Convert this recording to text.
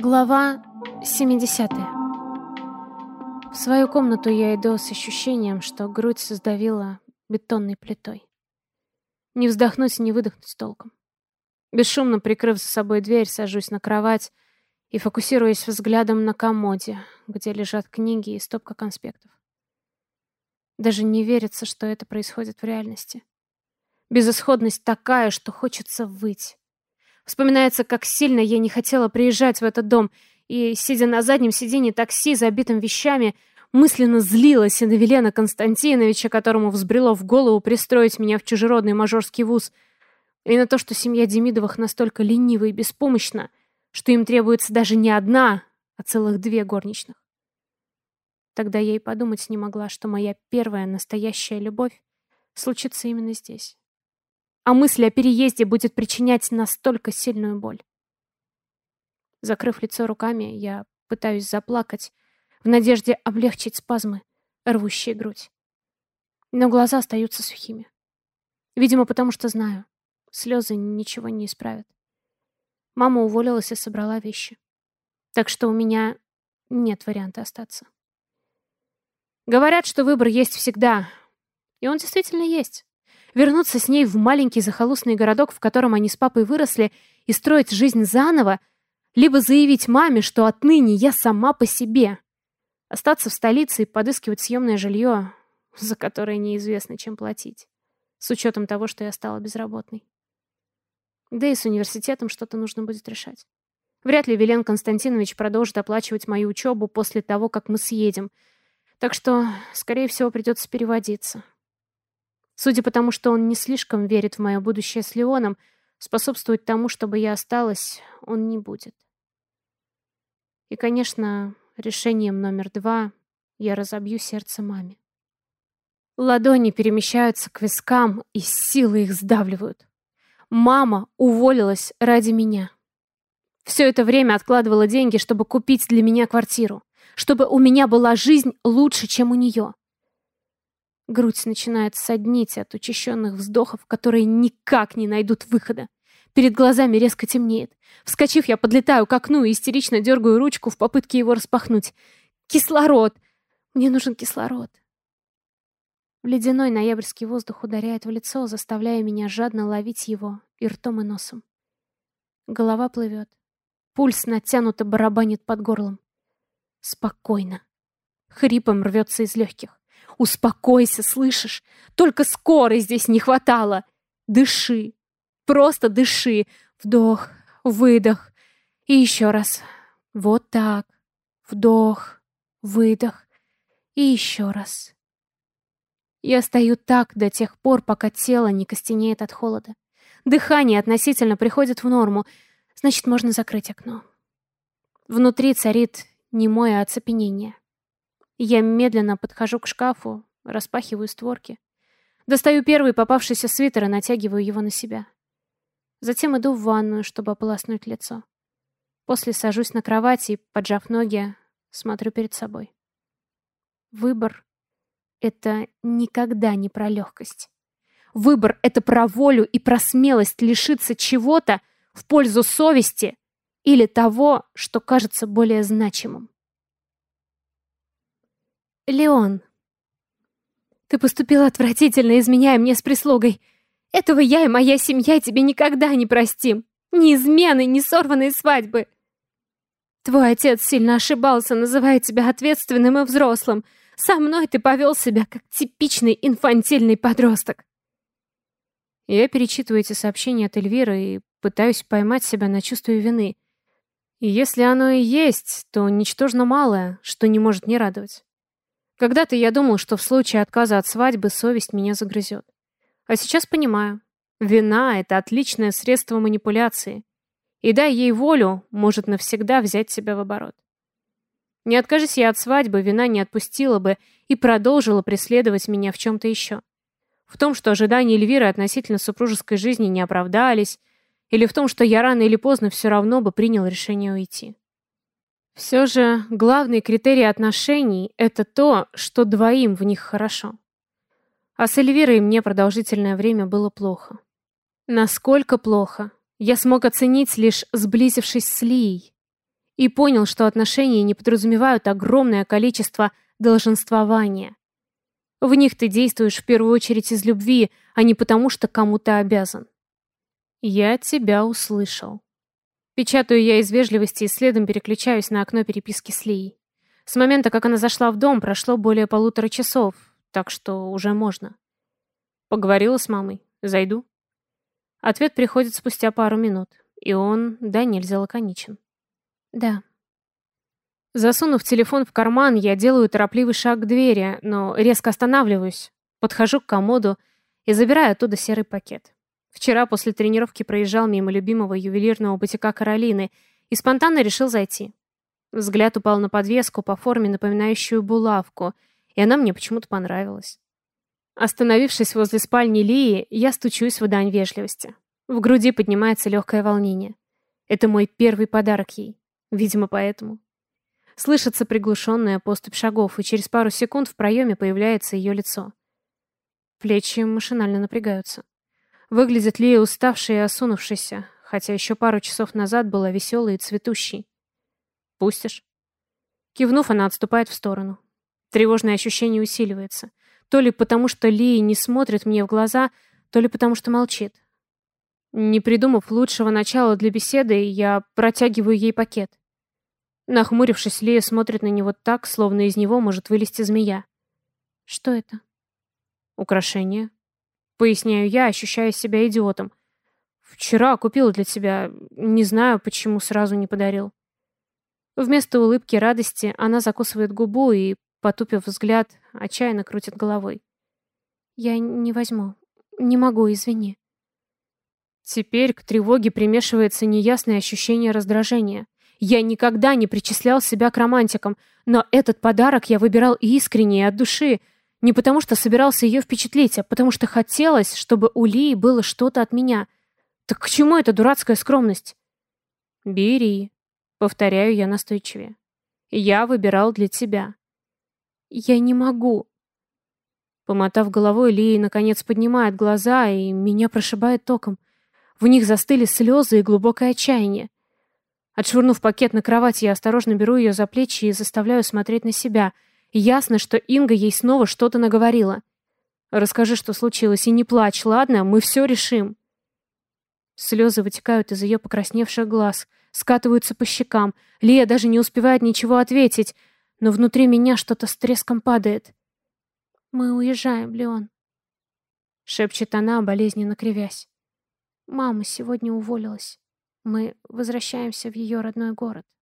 Глава 70 В свою комнату я иду с ощущением, что грудь сдавила бетонной плитой. Не вздохнуть, не выдохнуть толком. Бесшумно прикрыв за собой дверь, сажусь на кровать и фокусируюсь взглядом на комоде, где лежат книги и стопка конспектов. Даже не верится, что это происходит в реальности. Безысходность такая, что хочется выть. Вспоминается, как сильно я не хотела приезжать в этот дом, и, сидя на заднем сиденье такси, забитым вещами, мысленно злилась и на Велена Константиновича, которому взбрело в голову пристроить меня в чужеродный мажорский вуз, и на то, что семья Демидовых настолько ленива и беспомощна, что им требуется даже не одна, а целых две горничных. Тогда я и подумать не могла, что моя первая настоящая любовь случится именно здесь а мысль о переезде будет причинять настолько сильную боль. Закрыв лицо руками, я пытаюсь заплакать, в надежде облегчить спазмы, рвущие грудь. Но глаза остаются сухими. Видимо, потому что знаю, слезы ничего не исправят. Мама уволилась и собрала вещи. Так что у меня нет варианта остаться. Говорят, что выбор есть всегда. И он действительно есть вернуться с ней в маленький захолустный городок, в котором они с папой выросли, и строить жизнь заново, либо заявить маме, что отныне я сама по себе. Остаться в столице и подыскивать съемное жилье, за которое неизвестно, чем платить. С учетом того, что я стала безработной. Да и с университетом что-то нужно будет решать. Вряд ли Велен Константинович продолжит оплачивать мою учебу после того, как мы съедем. Так что, скорее всего, придется переводиться. Судя по тому, что он не слишком верит в мое будущее с Леоном, способствовать тому, чтобы я осталась, он не будет. И, конечно, решением номер два я разобью сердце маме. Ладони перемещаются к вискам, и силы их сдавливают. Мама уволилась ради меня. Все это время откладывала деньги, чтобы купить для меня квартиру, чтобы у меня была жизнь лучше, чем у нее. Грудь начинает соднить от учащенных вздохов, которые никак не найдут выхода. Перед глазами резко темнеет. Вскочив, я подлетаю к окну и истерично дергаю ручку в попытке его распахнуть. Кислород! Мне нужен кислород. Ледяной ноябрьский воздух ударяет в лицо, заставляя меня жадно ловить его и ртом, и носом. Голова плывет. Пульс натянуто барабанит под горлом. Спокойно. Хрипом рвется из легких. Успокойся, слышишь? Только скорой здесь не хватало. Дыши. Просто дыши. Вдох, выдох. И еще раз. Вот так. Вдох, выдох. И еще раз. Я стою так до тех пор, пока тело не костенеет от холода. Дыхание относительно приходит в норму. Значит, можно закрыть окно. Внутри царит немое оцепенение. Я медленно подхожу к шкафу, распахиваю створки. Достаю первый попавшийся свитер и натягиваю его на себя. Затем иду в ванную, чтобы ополоснуть лицо. После сажусь на кровати и, поджав ноги, смотрю перед собой. Выбор — это никогда не про легкость. Выбор — это про волю и про смелость лишиться чего-то в пользу совести или того, что кажется более значимым. Леон. Ты поступила отвратительно, изменяя мне с прислугой. Этого я и моя семья тебе никогда не простим. Ни измены, ни сорванной свадьбы. Твой отец сильно ошибался, называя тебя ответственным и взрослым. Со мной ты повел себя как типичный инфантильный подросток. Я перечитываю эти сообщения от Эльвиры и пытаюсь поймать себя на чувстве вины. И если оно и есть, то ничтожно малое, что не может не радовать. Когда-то я думал, что в случае отказа от свадьбы совесть меня загрызет. А сейчас понимаю. Вина — это отличное средство манипуляции. И дай ей волю, может навсегда взять себя в оборот. Не откажись я от свадьбы, вина не отпустила бы и продолжила преследовать меня в чем-то еще. В том, что ожидания Эльвиры относительно супружеской жизни не оправдались, или в том, что я рано или поздно все равно бы принял решение уйти. Все же главный критерий отношений — это то, что двоим в них хорошо. А с Эльвирой мне продолжительное время было плохо. Насколько плохо, я смог оценить, лишь сблизившись с Лией. И понял, что отношения не подразумевают огромное количество долженствования. В них ты действуешь в первую очередь из любви, а не потому, что кому-то обязан. Я тебя услышал. Печатаю я из вежливости и следом переключаюсь на окно переписки с Лией. С момента, как она зашла в дом, прошло более полутора часов, так что уже можно. Поговорила с мамой. Зайду. Ответ приходит спустя пару минут, и он, да, нельзя лаконичен. Да. Засунув телефон в карман, я делаю торопливый шаг к двери, но резко останавливаюсь, подхожу к комоду и забираю оттуда серый пакет. Вчера после тренировки проезжал мимо любимого ювелирного бутика Каролины и спонтанно решил зайти. Взгляд упал на подвеску по форме, напоминающую булавку, и она мне почему-то понравилась. Остановившись возле спальни Лии, я стучусь в дань вежливости. В груди поднимается легкое волнение. Это мой первый подарок ей. Видимо, поэтому. Слышится приглушенная поступь шагов, и через пару секунд в проеме появляется ее лицо. Плечи машинально напрягаются. Выглядит Лия уставшей и осунувшейся, хотя еще пару часов назад была веселой и цветущей. «Пустишь?» Кивнув, она отступает в сторону. Тревожное ощущение усиливается. То ли потому, что Лия не смотрит мне в глаза, то ли потому, что молчит. Не придумав лучшего начала для беседы, я протягиваю ей пакет. Нахмурившись, Лия смотрит на него так, словно из него может вылезти змея. Что это? Украшение. Поясняю я, ощущая себя идиотом. Вчера купила для тебя, не знаю, почему сразу не подарил. Вместо улыбки радости она закусывает губу и, потупив взгляд, отчаянно крутит головой. Я не возьму. Не могу, извини. Теперь к тревоге примешивается неясное ощущение раздражения. Я никогда не причислял себя к романтикам, но этот подарок я выбирал искренне и от души, не потому что собирался ее впечатлить, а потому что хотелось, чтобы у Лии было что-то от меня. Так к чему эта дурацкая скромность? «Бери», — повторяю я настойчивее. «Я выбирал для тебя». «Я не могу». Помотав головой, Лия наконец поднимает глаза, и меня прошибает током. В них застыли слезы и глубокое отчаяние. Отшвырнув пакет на кровать, я осторожно беру ее за плечи и заставляю смотреть на себя. Ясно, что Инга ей снова что-то наговорила. «Расскажи, что случилось, и не плачь, ладно? Мы все решим». Слезы вытекают из ее покрасневших глаз, скатываются по щекам. Лия даже не успевает ничего ответить, но внутри меня что-то с треском падает. «Мы уезжаем, Леон», — шепчет она, болезненно кривясь. «Мама сегодня уволилась». Мы возвращаемся в ее родной город.